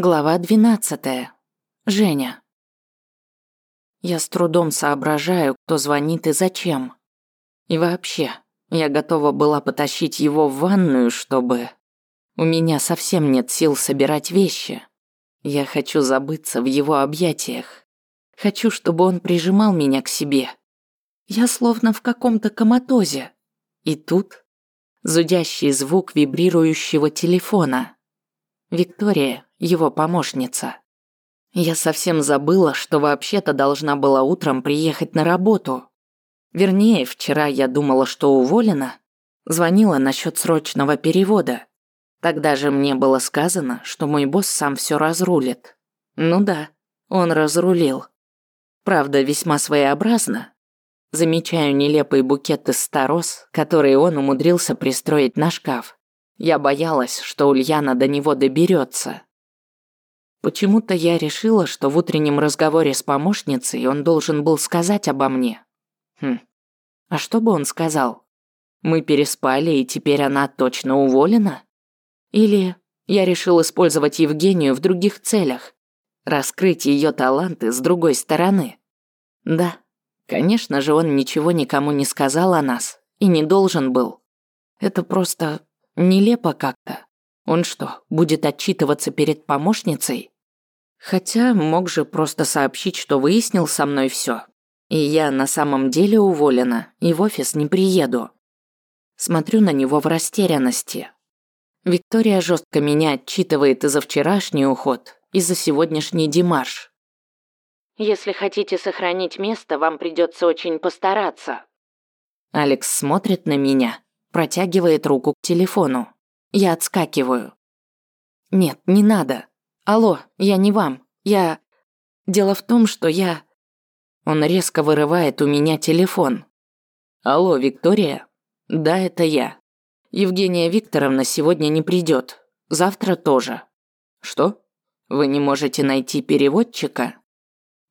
Глава 12. Женя. Я с трудом соображаю, кто звонит и зачем. И вообще, я готова была потащить его в ванную, чтобы... У меня совсем нет сил собирать вещи. Я хочу забыться в его объятиях. Хочу, чтобы он прижимал меня к себе. Я словно в каком-то коматозе. И тут зудящий звук вибрирующего телефона. Виктория, его помощница. Я совсем забыла, что вообще-то должна была утром приехать на работу. Вернее, вчера я думала, что уволена. Звонила насчет срочного перевода. Тогда же мне было сказано, что мой босс сам все разрулит. Ну да, он разрулил. Правда, весьма своеобразно. Замечаю нелепый букет из старос, который он умудрился пристроить на шкаф. Я боялась, что Ульяна до него доберется. Почему-то я решила, что в утреннем разговоре с помощницей он должен был сказать обо мне. Хм. А что бы он сказал? Мы переспали, и теперь она точно уволена? Или я решил использовать Евгению в других целях? Раскрыть ее таланты с другой стороны? Да, конечно же, он ничего никому не сказал о нас и не должен был. Это просто нелепо как-то. Он что, будет отчитываться перед помощницей? Хотя мог же просто сообщить, что выяснил со мной все. И я на самом деле уволена и в офис не приеду. Смотрю на него в растерянности. Виктория жестко меня отчитывает и за вчерашний уход, и за сегодняшний демарш. Если хотите сохранить место, вам придется очень постараться. Алекс смотрит на меня, протягивает руку к телефону. Я отскакиваю. Нет, не надо. Алло, я не вам. Я... Дело в том, что я... Он резко вырывает у меня телефон. Алло, Виктория? Да, это я. Евгения Викторовна сегодня не придет. Завтра тоже. Что? Вы не можете найти переводчика?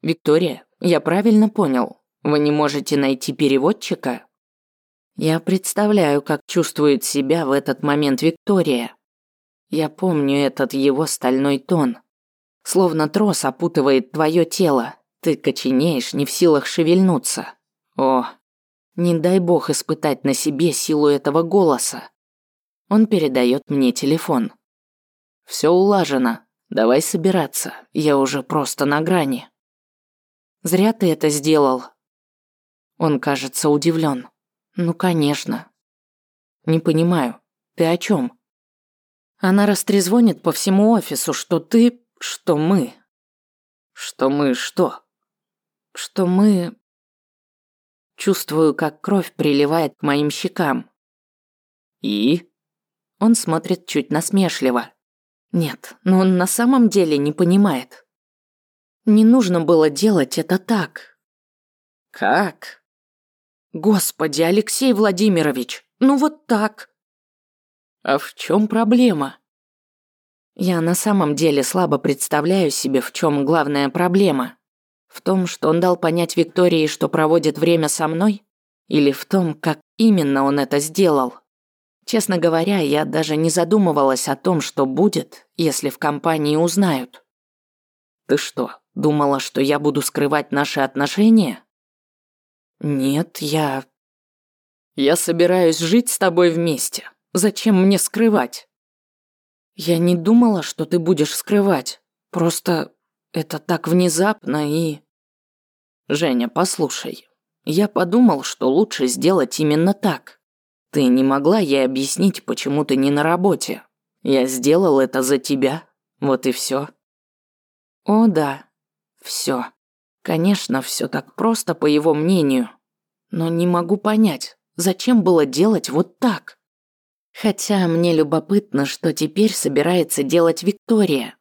Виктория, я правильно понял. Вы не можете найти переводчика? Я представляю, как чувствует себя в этот момент Виктория. Я помню этот его стальной тон. Словно трос опутывает твое тело. Ты коченеешь, не в силах шевельнуться. О, не дай бог испытать на себе силу этого голоса. Он передает мне телефон. Все улажено. Давай собираться. Я уже просто на грани. Зря ты это сделал. Он кажется удивлен. Ну, конечно. Не понимаю. Ты о чем? Она растрезвонит по всему офису, что ты, что мы. Что мы что? Что мы... Чувствую, как кровь приливает к моим щекам. И? Он смотрит чуть насмешливо. Нет, но он на самом деле не понимает. Не нужно было делать это так. Как? Господи, Алексей Владимирович, ну вот так. А в чем проблема? Я на самом деле слабо представляю себе, в чем главная проблема. В том, что он дал понять Виктории, что проводит время со мной? Или в том, как именно он это сделал? Честно говоря, я даже не задумывалась о том, что будет, если в компании узнают. Ты что, думала, что я буду скрывать наши отношения? «Нет, я...» «Я собираюсь жить с тобой вместе. Зачем мне скрывать?» «Я не думала, что ты будешь скрывать. Просто это так внезапно и...» «Женя, послушай. Я подумал, что лучше сделать именно так. Ты не могла ей объяснить, почему ты не на работе. Я сделал это за тебя. Вот и все. «О да, все. Конечно, все так просто, по его мнению. Но не могу понять, зачем было делать вот так? Хотя мне любопытно, что теперь собирается делать Виктория.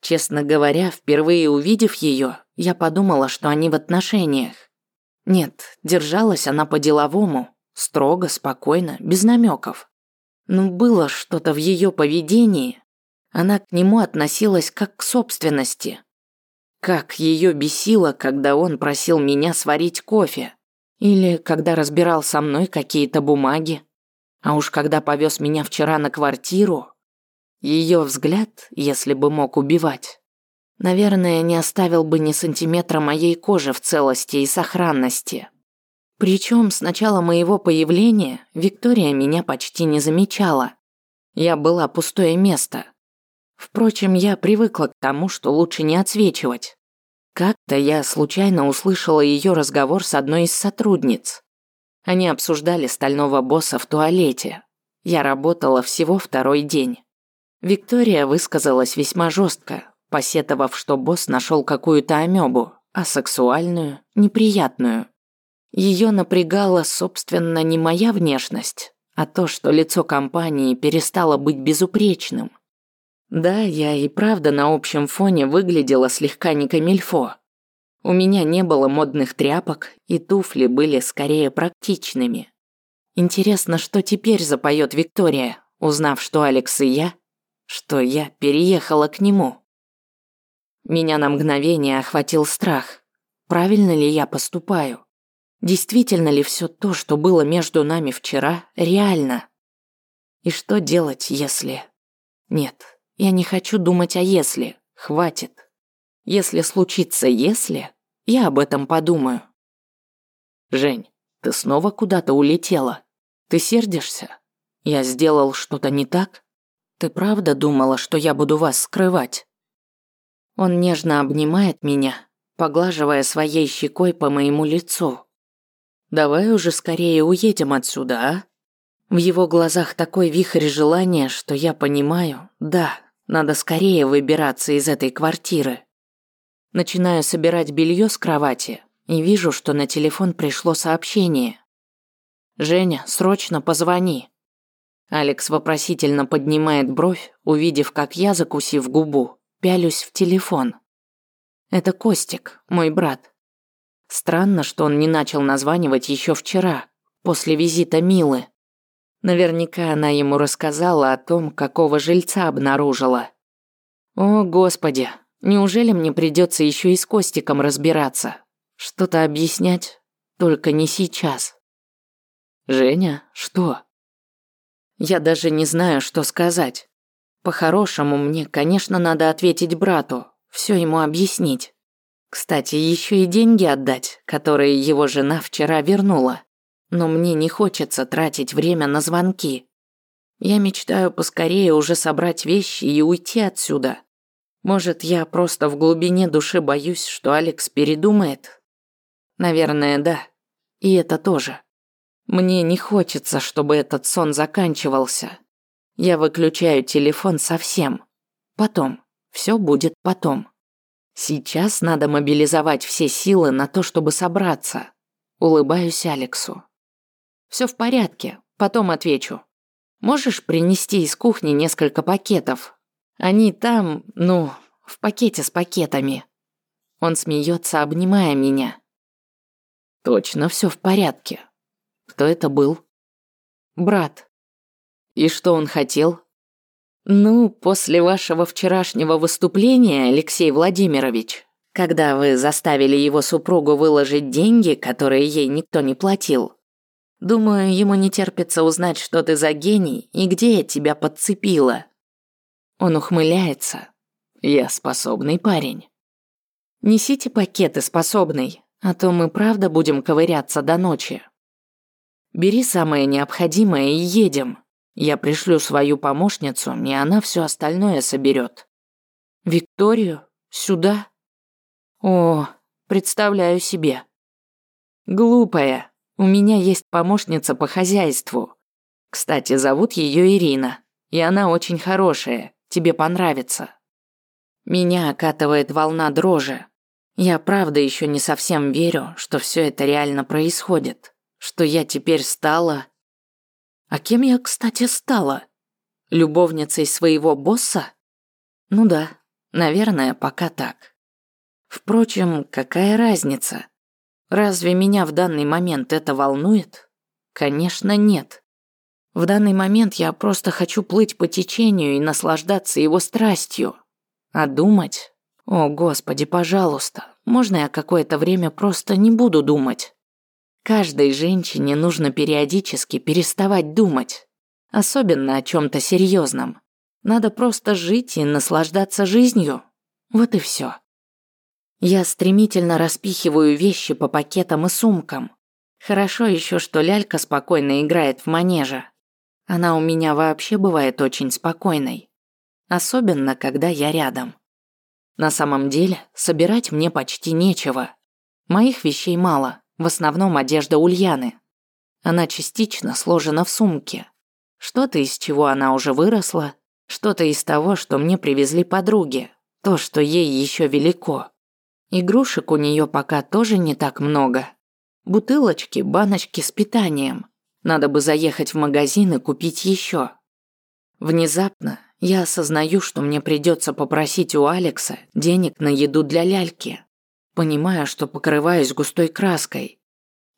Честно говоря, впервые увидев ее, я подумала, что они в отношениях. Нет, держалась она по-деловому, строго, спокойно, без намеков. Но было что-то в ее поведении. Она к нему относилась как к собственности. Как ее бесило, когда он просил меня сварить кофе. Или когда разбирал со мной какие-то бумаги. А уж когда повез меня вчера на квартиру. Ее взгляд, если бы мог убивать, наверное, не оставил бы ни сантиметра моей кожи в целости и сохранности. Причем с начала моего появления Виктория меня почти не замечала. Я была пустое место. Впрочем, я привыкла к тому, что лучше не отсвечивать. Как-то я случайно услышала ее разговор с одной из сотрудниц. Они обсуждали стального босса в туалете. Я работала всего второй день. Виктория высказалась весьма жестко, посетовав, что босс нашел какую-то амебу, асексуальную, неприятную. Ее напрягала, собственно, не моя внешность, а то, что лицо компании перестало быть безупречным. Да, я и правда на общем фоне выглядела слегка не камильфо. У меня не было модных тряпок, и туфли были скорее практичными. Интересно, что теперь запоет Виктория, узнав, что Алекс и я, что я переехала к нему. Меня на мгновение охватил страх. Правильно ли я поступаю? Действительно ли все то, что было между нами вчера, реально? И что делать, если... Нет, я не хочу думать о «если». Хватит. Если случится «если», я об этом подумаю. Жень, ты снова куда-то улетела. Ты сердишься? Я сделал что-то не так? Ты правда думала, что я буду вас скрывать? Он нежно обнимает меня, поглаживая своей щекой по моему лицу, Давай уже скорее уедем отсюда, а? В его глазах такой вихрь желания, что я понимаю, да, надо скорее выбираться из этой квартиры. Начинаю собирать белье с кровати и вижу, что на телефон пришло сообщение. «Женя, срочно позвони». Алекс вопросительно поднимает бровь, увидев, как я, закусив губу, пялюсь в телефон. Это Костик, мой брат. Странно, что он не начал названивать еще вчера, после визита Милы. Наверняка она ему рассказала о том, какого жильца обнаружила. О, господи, неужели мне придется еще и с Костиком разбираться? Что-то объяснять? Только не сейчас. Женя, что? Я даже не знаю, что сказать. По-хорошему, мне, конечно, надо ответить брату, все ему объяснить. Кстати, еще и деньги отдать, которые его жена вчера вернула. Но мне не хочется тратить время на звонки. Я мечтаю поскорее уже собрать вещи и уйти отсюда. Может, я просто в глубине души боюсь, что Алекс передумает? Наверное, да. И это тоже. Мне не хочется, чтобы этот сон заканчивался. Я выключаю телефон совсем. Потом. Все будет потом. Сейчас надо мобилизовать все силы на то, чтобы собраться. Улыбаюсь Алексу. Все в порядке, потом отвечу. Можешь принести из кухни несколько пакетов? Они там, ну, в пакете с пакетами. Он смеется, обнимая меня. Точно все в порядке. Кто это был? Брат. И что он хотел? Ну, после вашего вчерашнего выступления, Алексей Владимирович, когда вы заставили его супругу выложить деньги, которые ей никто не платил. Думаю, ему не терпится узнать, что ты за гений и где я тебя подцепила. Он ухмыляется. Я способный парень. Несите пакеты, способный, а то мы правда будем ковыряться до ночи. Бери самое необходимое и едем. Я пришлю свою помощницу, и она все остальное соберет. Викторию? Сюда? О, представляю себе. Глупая. У меня есть помощница по хозяйству. Кстати, зовут ее Ирина, и она очень хорошая, тебе понравится. Меня окатывает волна дрожи. Я правда еще не совсем верю, что все это реально происходит, что я теперь стала а кем я, кстати, стала? Любовницей своего босса? Ну да, наверное, пока так. Впрочем, какая разница? Разве меня в данный момент это волнует? Конечно, нет. В данный момент я просто хочу плыть по течению и наслаждаться его страстью. А думать? О, Господи, пожалуйста, можно я какое-то время просто не буду думать? Каждой женщине нужно периодически переставать думать, особенно о чем-то серьезном. Надо просто жить и наслаждаться жизнью. Вот и все. Я стремительно распихиваю вещи по пакетам и сумкам. Хорошо еще, что лялька спокойно играет в манеже. Она у меня вообще бывает очень спокойной. Особенно, когда я рядом. На самом деле, собирать мне почти нечего. Моих вещей мало, в основном одежда Ульяны. Она частично сложена в сумке. Что-то из чего она уже выросла, что-то из того, что мне привезли подруги, то, что ей еще велико. Игрушек у нее пока тоже не так много. Бутылочки, баночки с питанием. Надо бы заехать в магазин и купить еще. Внезапно я осознаю, что мне придется попросить у Алекса денег на еду для ляльки. Понимаю, что покрываюсь густой краской.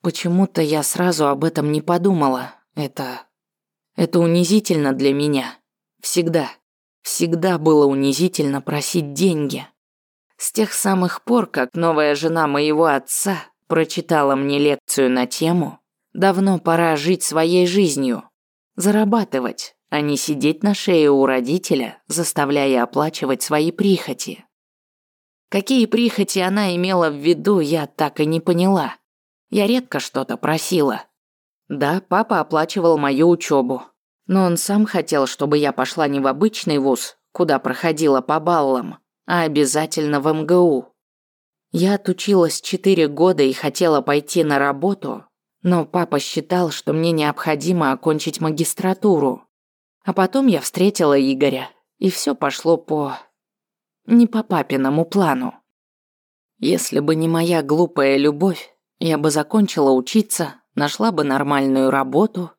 Почему-то я сразу об этом не подумала. Это... Это унизительно для меня. Всегда. Всегда было унизительно просить деньги. С тех самых пор, как новая жена моего отца прочитала мне лекцию на тему «Давно пора жить своей жизнью», зарабатывать, а не сидеть на шее у родителя, заставляя оплачивать свои прихоти. Какие прихоти она имела в виду, я так и не поняла. Я редко что-то просила. Да, папа оплачивал мою учебу, но он сам хотел, чтобы я пошла не в обычный вуз, куда проходила по баллам, а обязательно в МГУ. Я отучилась четыре года и хотела пойти на работу, но папа считал, что мне необходимо окончить магистратуру. А потом я встретила Игоря, и все пошло по... не по папиному плану. Если бы не моя глупая любовь, я бы закончила учиться, нашла бы нормальную работу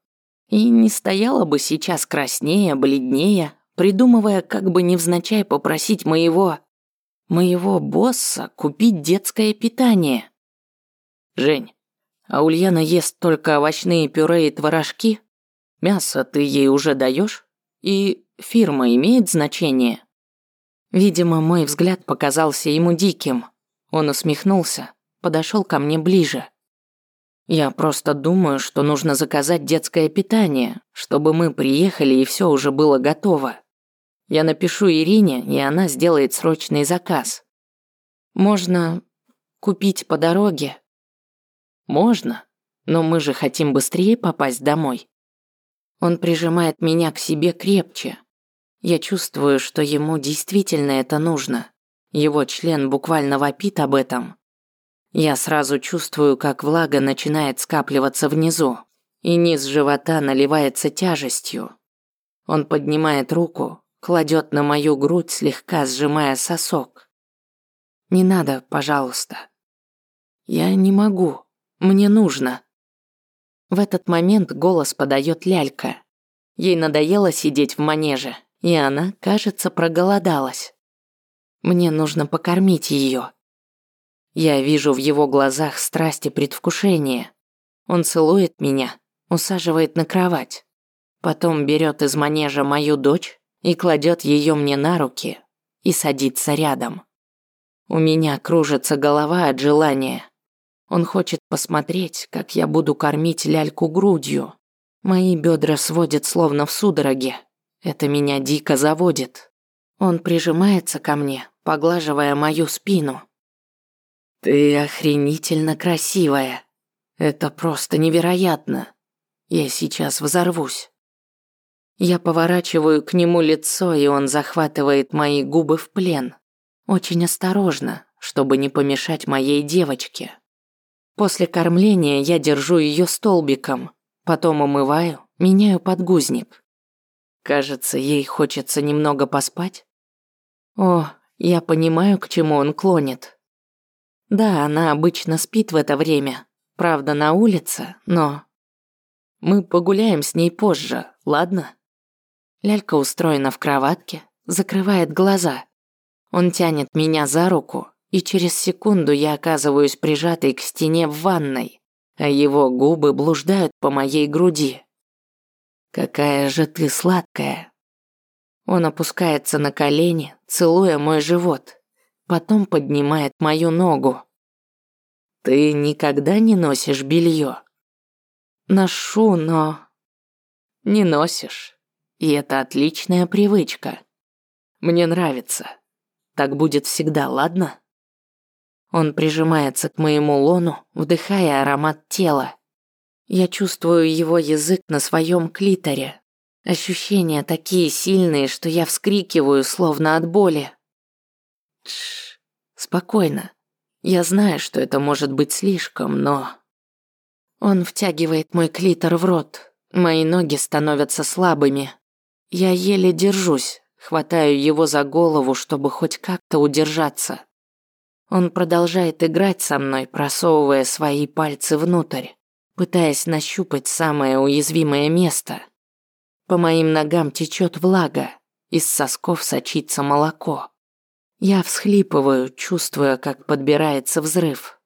и не стояла бы сейчас краснее, бледнее, придумывая, как бы невзначай попросить моего... моего босса купить детское питание. Жень, а Ульяна ест только овощные пюре и творожки? Мясо ты ей уже даешь? И фирма имеет значение? Видимо, мой взгляд показался ему диким. Он усмехнулся, подошел ко мне ближе. Я просто думаю, что нужно заказать детское питание, чтобы мы приехали и все уже было готово. Я напишу Ирине, и она сделает срочный заказ. Можно купить по дороге. Можно, но мы же хотим быстрее попасть домой. Он прижимает меня к себе крепче. Я чувствую, что ему действительно это нужно. Его член буквально вопит об этом. Я сразу чувствую, как влага начинает скапливаться внизу, и низ живота наливается тяжестью. Он поднимает руку, кладет на мою грудь, слегка сжимая сосок. «Не надо, пожалуйста». «Я не могу. Мне нужно». В этот момент голос подает лялька. Ей надоело сидеть в манеже, и она, кажется, проголодалась. Мне нужно покормить ее. Я вижу в его глазах страсть и предвкушение. Он целует меня, усаживает на кровать. Потом берет из манежа мою дочь и кладет ее мне на руки и садится рядом. У меня кружится голова от желания. Он хочет посмотреть, как я буду кормить ляльку грудью. Мои бедра сводят словно в судороге. Это меня дико заводит. Он прижимается ко мне, поглаживая мою спину. Ты охренительно красивая. Это просто невероятно. Я сейчас взорвусь. Я поворачиваю к нему лицо, и он захватывает мои губы в плен. Очень осторожно, чтобы не помешать моей девочке. После кормления я держу ее столбиком, потом умываю, меняю подгузник. Кажется, ей хочется немного поспать. О, я понимаю, к чему он клонит. Да, она обычно спит в это время. Правда, на улице, но... Мы погуляем с ней позже, ладно? Лялька устроена в кроватке, закрывает глаза. Он тянет меня за руку, и через секунду я оказываюсь прижатой к стене в ванной, а его губы блуждают по моей груди. «Какая же ты сладкая!» Он опускается на колени, целуя мой живот потом поднимает мою ногу. Ты никогда не носишь белье? Ношу, но... Не носишь. И это отличная привычка. Мне нравится. Так будет всегда, ладно? Он прижимается к моему лону, вдыхая аромат тела. Я чувствую его язык на своем клиторе. Ощущения такие сильные, что я вскрикиваю, словно от боли. Тш, спокойно. Я знаю, что это может быть слишком, но... Он втягивает мой клитор в рот. Мои ноги становятся слабыми. Я еле держусь, хватаю его за голову, чтобы хоть как-то удержаться. Он продолжает играть со мной, просовывая свои пальцы внутрь, пытаясь нащупать самое уязвимое место. По моим ногам течет влага, из сосков сочится молоко. Я всхлипываю, чувствуя, как подбирается взрыв.